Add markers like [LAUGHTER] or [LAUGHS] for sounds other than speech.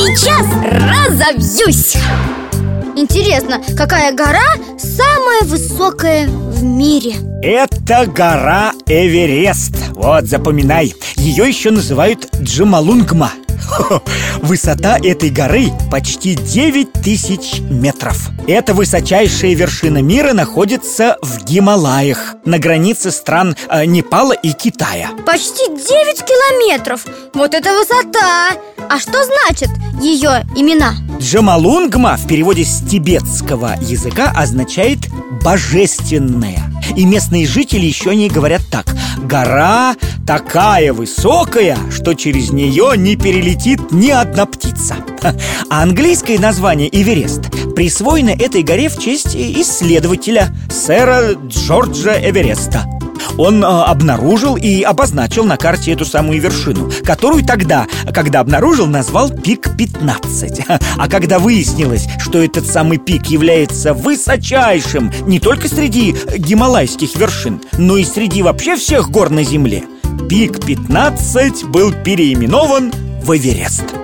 сейчас разобьюсь. Интересно, какая гора самая высокая в мире? Это гора Эверест. Вот, запоминай. Ее еще называют Джамалунгма [LAUGHS] Высота этой горы почти 9 тысяч метров Эта высочайшая вершина мира находится в Гималаях На границе стран э, Непала и Китая Почти 9 километров Вот это высота! А что значит ее имена? Джамалунгма в переводе с тибетского языка означает «божественная» И местные жители еще не говорят так. Гора такая высокая, что через нее не перелетит ни одна птица. А английское название Эверест присвоено этой горе в честь исследователя сэра Джорджа Эвереста он э, обнаружил и обозначил на карте эту самую вершину Которую тогда, когда обнаружил, назвал пик 15 А когда выяснилось, что этот самый пик является высочайшим Не только среди гималайских вершин, но и среди вообще всех гор на Земле Пик 15 был переименован в Эверест